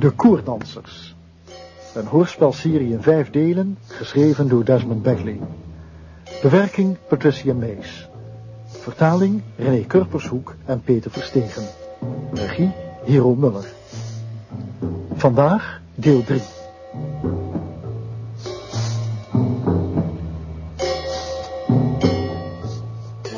De Koerdansers. Een hoorspelserie in vijf delen, geschreven door Desmond Beckley. Bewerking Patricia Mees. Vertaling René Kurpershoek en Peter Verstegen. Regie Hero Muller. Vandaag deel 3.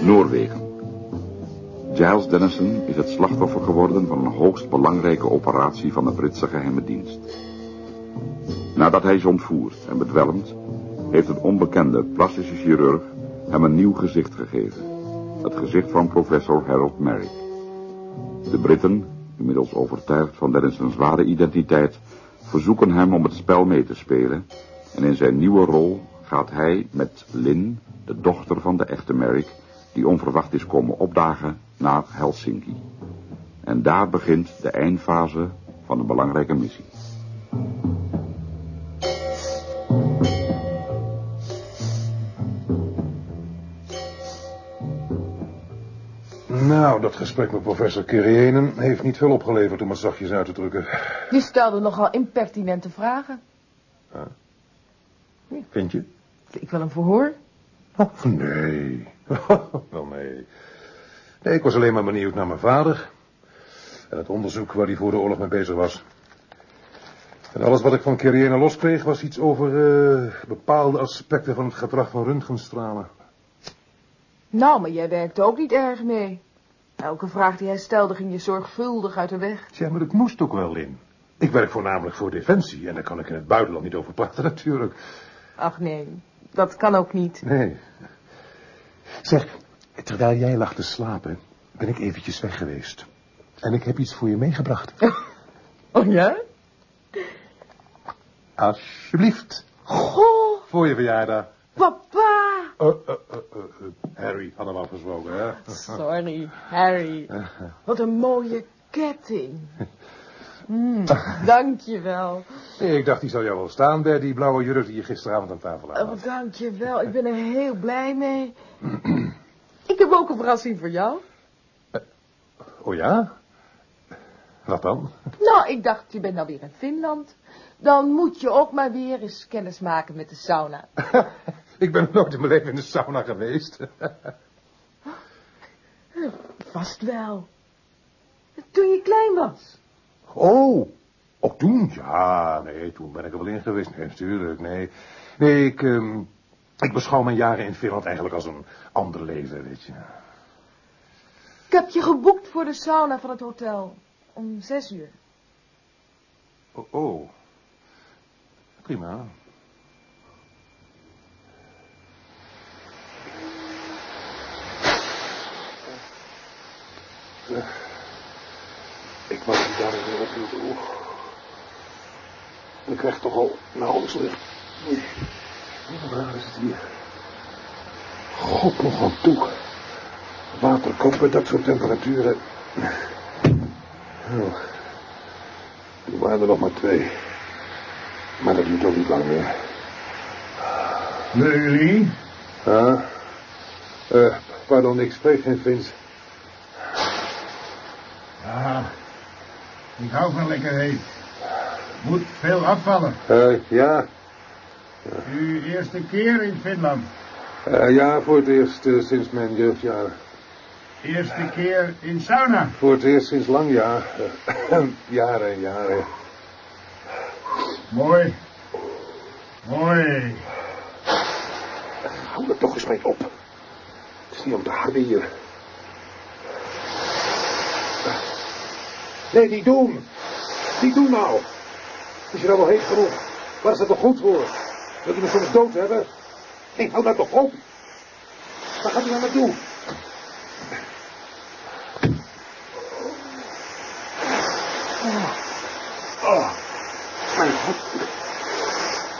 Noorwegen. Giles Dennison is het slachtoffer geworden van een hoogst belangrijke operatie van de Britse geheime dienst. Nadat hij is ontvoerd en bedwelmd, heeft een onbekende plastische chirurg hem een nieuw gezicht gegeven. Het gezicht van professor Harold Merrick. De Britten, inmiddels overtuigd van Dennison's ware identiteit, verzoeken hem om het spel mee te spelen en in zijn nieuwe rol gaat hij met Lynn, de dochter van de echte Merrick, die onverwacht is komen opdagen, naar Helsinki. En daar begint de eindfase van een belangrijke missie. Nou, dat gesprek met professor Kyrienen heeft niet veel opgeleverd om het zachtjes uit te drukken. Die stelde nogal impertinente vragen. Vind je? Ik wil een verhoor. Oh, nee. Wel nee. Nee, ik was alleen maar benieuwd naar mijn vader. En het onderzoek waar hij voor de oorlog mee bezig was. En alles wat ik van Kyrienen loskreeg was iets over eh, bepaalde aspecten van het gedrag van röntgenstralen. Nou, maar jij werkte ook niet erg mee. Elke vraag die hij stelde ging je zorgvuldig uit de weg. Ja, maar dat moest ook wel in. Ik werk voornamelijk voor Defensie en daar kan ik in het buitenland niet over praten natuurlijk. Ach nee, dat kan ook niet. Nee. Zeg, terwijl jij lag te slapen, ben ik eventjes weg geweest. En ik heb iets voor je meegebracht. Oh ja? Alsjeblieft. Goh, Voor je verjaardag. papa. Uh, uh, uh, Harry, hadden we afgesproken, hè? Sorry, Harry. Wat een mooie ketting. Mm, dankjewel. Nee, ik dacht, die zou jou wel staan bij die blauwe jurk die je gisteravond aan tafel had. Oh, dankjewel, ik ben er heel blij mee. Ik heb ook een verrassing voor jou. Oh ja? Wat dan? Nou, ik dacht, je bent nou weer in Finland. Dan moet je ook maar weer eens kennis maken met de sauna. ik ben nooit in mijn leven in de sauna geweest. Vast wel. Toen je klein was. Oh, ook toen? Ja, nee, toen ben ik er wel in geweest. Nee, natuurlijk, nee. Nee, ik, ehm, ik beschouw mijn jaren in Finland eigenlijk als een ander leven, weet je. Ik heb je geboekt voor de sauna van het hotel. Om zes uur. Oh, oh. prima. Ik was niet daar weer op toe. Ik krijg toch al nauwelijks Oei. Raar is het hier? God nog aan toe. Waterkop bij dat soort temperaturen. Oh. Er waren er nog maar twee. Maar dat duurt ook niet lang meer. Jullie? Huh? Eh, pardon, ik spreek geen Fins. Ja, ik hou van lekker heet. Moet veel afvallen. Eh, ja. Uw eerste keer in Finland. Eh, ja, voor het eerst eh, sinds mijn jeugdjaren. Eerste keer in sauna. Voor het eerst sinds lang, ja. jaren en jaren. Mooi. Mooi. Hou er toch eens mee op. Het is niet om te harden hier. Nee, die doen. Die doen nou. Is je nou wel heet genoeg? Waar is dat toch goed voor? Wilt u me soms dood hebben? Nee, hou dat toch op. Waar gaat u nou naartoe? Oh, mijn god.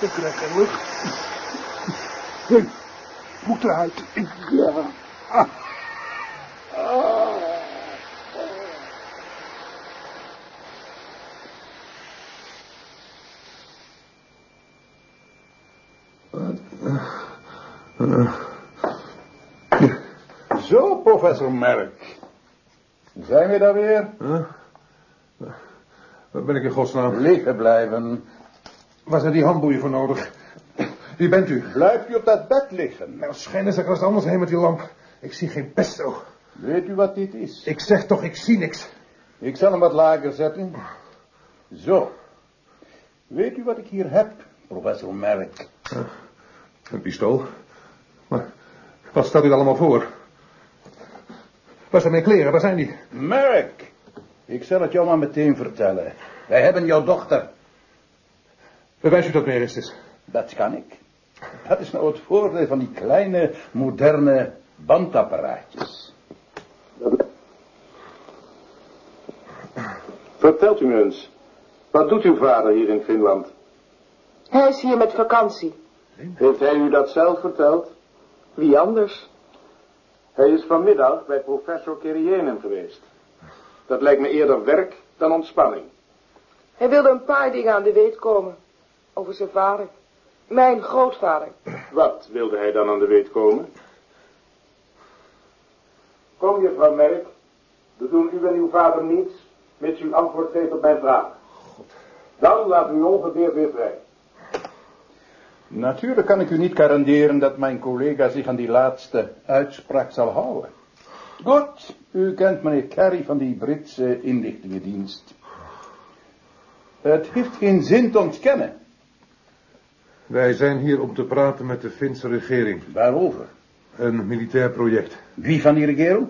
Ik krijg geen lucht. Ik moet eruit. Ik, ja. Ah. Zo, professor Merk. Zijn we daar weer? Wat ben ik in godsnaam? Liggen blijven. Waar zijn die handboeien voor nodig? Wie bent u? Blijf u op dat bed liggen. Nou, schijnen ze ergens anders heen met die lamp. Ik zie geen pesto. Weet u wat dit is? Ik zeg toch, ik zie niks. Ik zal hem wat lager zetten. Zo. Weet u wat ik hier heb, professor Merrick? Een pistool. Wat staat u allemaal voor? Waar zijn mijn kleren? Waar zijn die? Merrick, ik zal het jou maar meteen vertellen. Wij hebben jouw dochter. Bewijs u dat meer eens eens. Dat kan ik. Dat is nou het voordeel van die kleine, moderne bandapparaatjes. Vertelt u me eens, wat doet uw vader hier in Finland? Hij is hier met vakantie. Heeft hij u dat zelf verteld? Wie anders? Hij is vanmiddag bij professor Kerienen geweest. Dat lijkt me eerder werk dan ontspanning. Hij wilde een paar dingen aan de weet komen. Over zijn vader. Mijn grootvader. Wat wilde hij dan aan de weet komen? Kom, juffrouw Merk. We doen u en uw vader niets, mits u antwoord geeft op mijn vraag. Dan laat u ongeveer weer vrij. Natuurlijk kan ik u niet garanderen dat mijn collega zich aan die laatste uitspraak zal houden. Goed, u kent meneer Carey van die Britse inlichtingendienst. Het heeft geen zin te ontkennen. Wij zijn hier om te praten met de Finse regering. Waarover? Een militair project. Wie van die regering?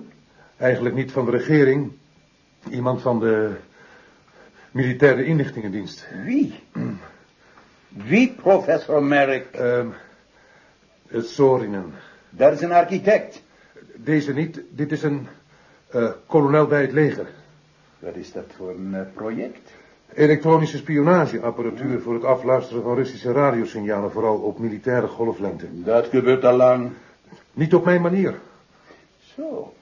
Eigenlijk niet van de regering. Iemand van de militaire inlichtingendienst. Wie? Wie, professor Merrick? Ehm het Sorinen. Dat is een architect. Deze niet. Dit is een eh, kolonel bij het leger. Wat is dat voor een eh, project? Elektronische spionageapparatuur voor het afluisteren van Russische radiosignalen, vooral op militaire golflengte. Dat gebeurt al lang. Niet op mijn manier. Zo,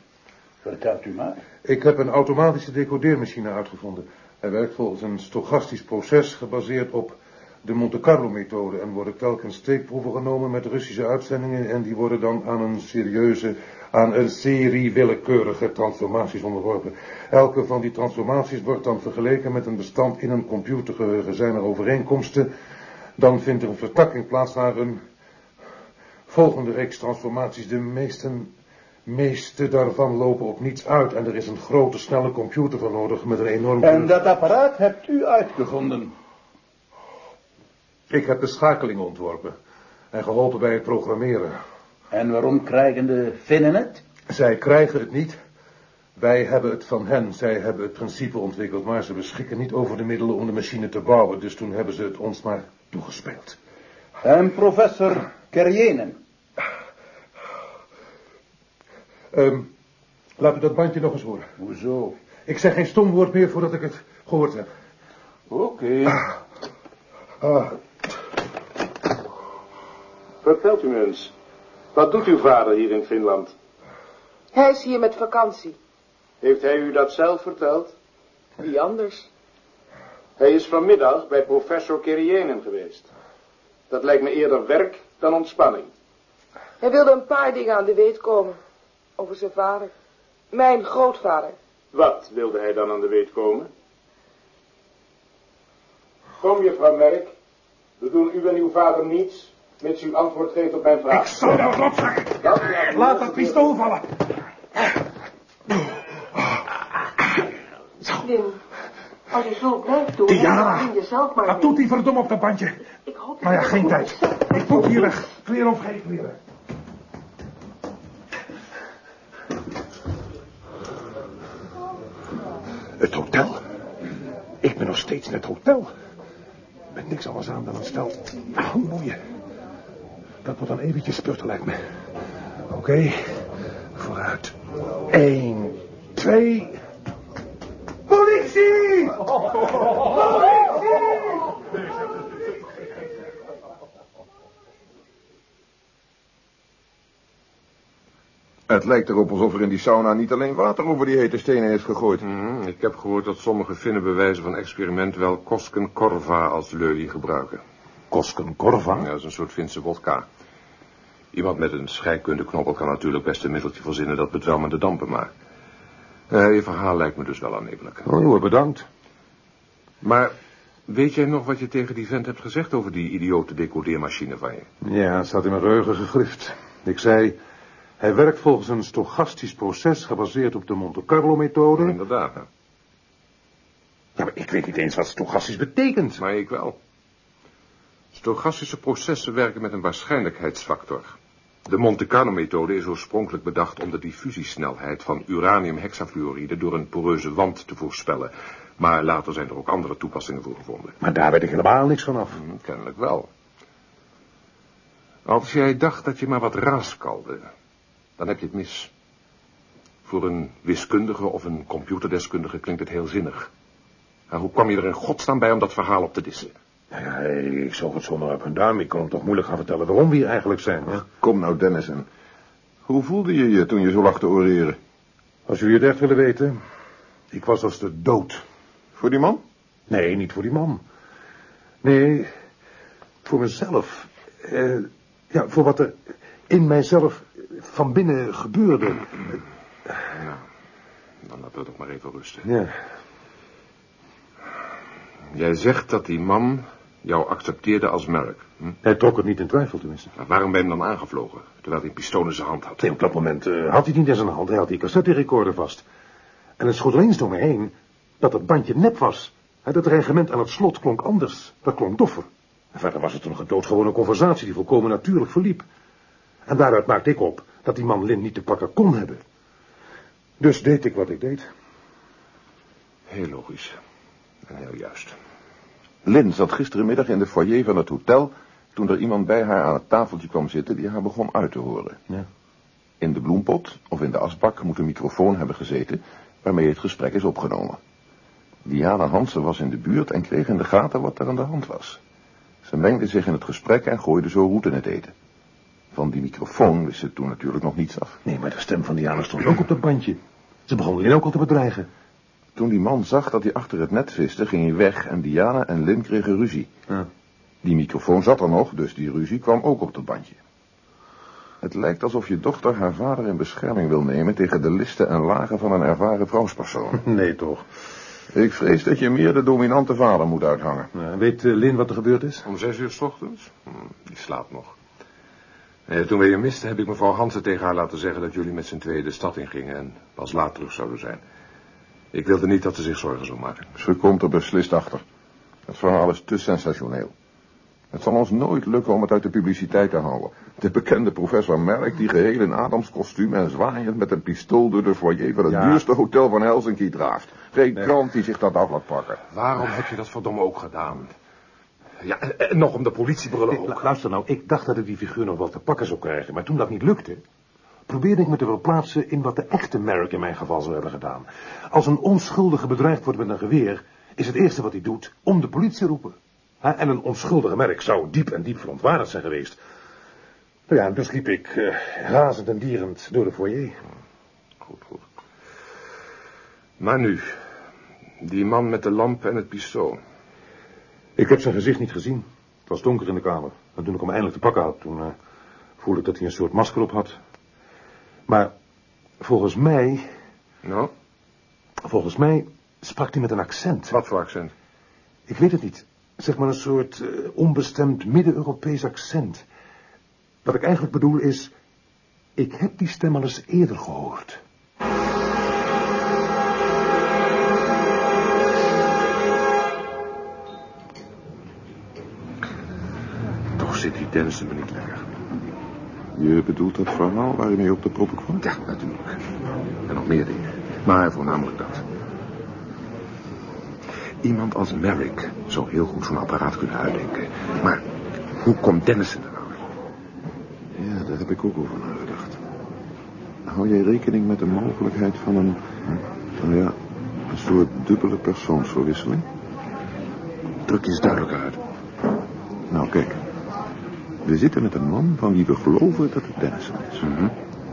vertelt u maar. Ik heb een automatische decodeermachine uitgevonden. Hij werkt volgens een stochastisch proces gebaseerd op de Monte Carlo methode en worden telkens steekproeven genomen met Russische uitzendingen en die worden dan aan een serieuze, aan een serie willekeurige transformaties onderworpen. Elke van die transformaties wordt dan vergeleken met een bestand in een computergeheugen. Zijn er overeenkomsten, dan vindt er een vertakking plaats naar een volgende reeks transformaties. De meesten, meeste daarvan lopen op niets uit en er is een grote snelle computer voor nodig met een enorm... En dat apparaat hebt u uitgevonden. Ik heb de schakeling ontworpen en geholpen bij het programmeren. En waarom krijgen de Finnen het? Zij krijgen het niet. Wij hebben het van hen. Zij hebben het principe ontwikkeld, maar ze beschikken niet over de middelen om de machine te bouwen. Dus toen hebben ze het ons maar toegespeeld. En professor Kerjenen. Ehm laat u dat bandje nog eens horen. Hoezo? Ik zeg geen stom woord meer voordat ik het gehoord heb. Oké. Ah, Vertelt u me eens, wat doet uw vader hier in Finland? Hij is hier met vakantie. Heeft hij u dat zelf verteld? Wie anders? Hij is vanmiddag bij professor Kerienen geweest. Dat lijkt me eerder werk dan ontspanning. Hij wilde een paar dingen aan de weet komen. Over zijn vader. Mijn grootvader. Wat wilde hij dan aan de weet komen? Kom, juffrouw Merk. We doen u en uw vader niets, mits u antwoord geeft op mijn vraag. Ik zal jou opzakken. Dan laat dat pistool vallen. Wim, als je zo blijft doen, Diana, dan je zelf maar wat doet die verdomme op dat bandje? Ik hoop dat Maar ja, je geen tijd. Ik moet hier weg. Kleren of geen kleren. Het hotel. Ik ben nog steeds in het hotel. Met niks anders aan dan een stel handboeien. Dat moet dan eventjes sputten, lijkt me. Oké, vooruit. Eén, twee... Politie! Het lijkt erop alsof er in die sauna niet alleen water over die hete stenen heeft gegooid. Mhm, ik heb gehoord dat sommige Finnen bij wijze van experiment wel Kosken Korva als leulie gebruiken. Kosken Korva? Ja, dat is een soort Finse wodka. Iemand met een scheikundeknobbel kan natuurlijk best een middeltje verzinnen dat bedwelmende dampen maakt. Eh, je verhaal lijkt me dus wel aannemelijk. Oh, bedankt. Maar weet jij nog wat je tegen die vent hebt gezegd over die idiote decodeermachine van je? Ja, het staat in mijn geheugen gegrift. Ik zei, hij werkt volgens een stochastisch proces gebaseerd op de Monte Carlo-methode. Inderdaad, hè? Ja, maar ik weet niet eens wat stochastisch betekent. Maar ik wel. Stochastische processen werken met een waarschijnlijkheidsfactor. De Monte Carlo-methode is oorspronkelijk bedacht om de diffusiesnelheid van uranium-hexafluoride door een poreuze wand te voorspellen. Maar later zijn er ook andere toepassingen voor gevonden. Maar daar weet ik helemaal niks van af. Hm, kennelijk wel. Als jij dacht dat je maar wat raaskalde, dan heb je het mis. Voor een wiskundige of een computerdeskundige klinkt het heel zinnig. Maar hoe kwam je er in godsnaam bij om dat verhaal op te dissen? Nou ja, ik zoog het zomaar op een duim. Ik kon hem toch moeilijk gaan vertellen waarom we hier eigenlijk zijn. Hè? Kom nou, Dennison. Hoe voelde je je toen je zo lag te oreren? Als jullie het echt willen weten, ik was als de dood. Voor die man? Nee, niet voor die man. Nee, voor mezelf. Eh, ja, voor wat er in mijzelf van binnen gebeurde. Nou, dan laten we toch maar even rusten. Ja. Jij zegt dat die man jou accepteerde als merk. Hm? Hij trok het niet in twijfel tenminste. Maar waarom ben je hem dan aangevlogen, terwijl hij een pistool in zijn hand had? Nee, op dat moment eh, had hij het niet in zijn hand. Hij had die cassette-recorder vast. En het schoot ineens door me heen dat het bandje nep was. Het dreigement aan het slot klonk anders. Dat klonk doffer. En verder was het een doodgewone conversatie die volkomen natuurlijk verliep. En daaruit maakte ik op dat die man Lin niet te pakken kon hebben. Dus deed ik wat ik deed. Heel logisch. En heel juist. Lynn zat gisterenmiddag in de foyer van het hotel... toen er iemand bij haar aan het tafeltje kwam zitten die haar begon uit te horen. Ja. In de bloempot of in de asbak moet een microfoon hebben gezeten... waarmee het gesprek is opgenomen. Diana Hansen was in de buurt en kreeg in de gaten wat er aan de hand was. Ze mengde zich in het gesprek en gooide zo roet in het eten. Van die microfoon wist ze toen natuurlijk nog niets af. Nee, maar de stem van Diana stond ook op dat bandje. Ze begon Lin ook al te bedreigen. Toen die man zag dat hij achter het net viste, ging hij weg en Diana en Lin kregen ruzie. Ja. Die microfoon zat er nog, dus die ruzie kwam ook op het bandje. Het lijkt alsof je dochter haar vader in bescherming wil nemen tegen de listen en lagen van een ervaren vrouwspersoon. Nee, toch. Ik vrees dat je meer de dominante vader moet uithangen. Ja, weet uh, Lin wat er gebeurd is? Om zes uur s ochtends? Hm, die slaapt nog. Eh, toen we je misten, heb ik mevrouw Hansen tegen haar laten zeggen dat jullie met z'n tweeën de stad ingingen en pas laat terug zouden zijn. Ik wilde niet dat ze zich zorgen zou maken. Ze komt er beslist achter. Het verhaal is te sensationeel. Het zal ons nooit lukken om het uit de publiciteit te houden. De bekende professor Merck, die geheel in Adams kostuum en zwaaiend met een pistool door de foyer van het Ja. duurste hotel van Helsinki draaft. Geen krant die zich dat af laat pakken. Waarom heb je dat verdomme ook gedaan? Ja, en, nog om de politiebrullen ook. lu- luister nou, ik dacht dat ik die figuur nog wel te pakken zou krijgen, maar toen dat niet lukte, probeerde ik me te verplaatsen in wat de echte Merrick in mijn geval zou hebben gedaan. Als een onschuldige bedreigd wordt met een geweer, is het eerste wat hij doet om de politie roepen. En een onschuldige Merrick zou diep en diep verontwaardigd zijn geweest. Nou ja, dus liep ik eh, razend en dierend door de foyer. Goed, goed. Maar nu, die man met de lamp en het pistool. Ik heb zijn gezicht niet gezien. Het was donker in de kamer. En toen ik hem eindelijk te pakken had, toen eh, voelde ik dat hij een soort masker op had. Maar volgens mij, Nou, volgens mij sprak hij met een accent. wat voor accent? Ik weet het niet. Zeg maar een soort eh, onbestemd Midden-Europees accent. Wat ik eigenlijk bedoel is, ik heb die stem al eens eerder gehoord. Toch zit die Dennison me niet lekker. Je bedoelt dat verhaal waar je mee op de proppen kwam? Ja, natuurlijk. En nog meer dingen. Maar voornamelijk dat. Iemand als Merrick zou heel goed zo'n apparaat kunnen uitdenken. Maar hoe komt Dennison er nou? Ja, daar heb ik ook over nagedacht. Hou jij rekening met de mogelijkheid van een, nou ja, een soort dubbele persoonsverwisseling? Druk je eens duidelijk uit. Nou, kijk. We zitten met een man van wie we geloven dat het Dennison is. Mhm.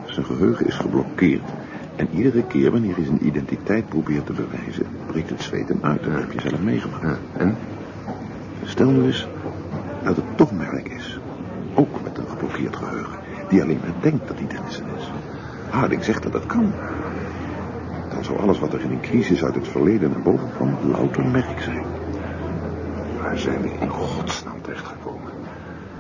Zijn geheugen is geblokkeerd. En iedere keer wanneer hij zijn identiteit probeert te bewijzen, breekt het zweet hem uit. Dat heb je zelf meegemaakt. Ja, en? Stel nu eens dat het toch Merk is. Ook met een geblokkeerd geheugen. Die alleen maar denkt dat hij Dennison is. Harding zegt dat dat kan. Dan zou alles wat er in een crisis uit het verleden naar boven kwam louter merk zijn. Waar zijn we in godsnaam terechtgekomen?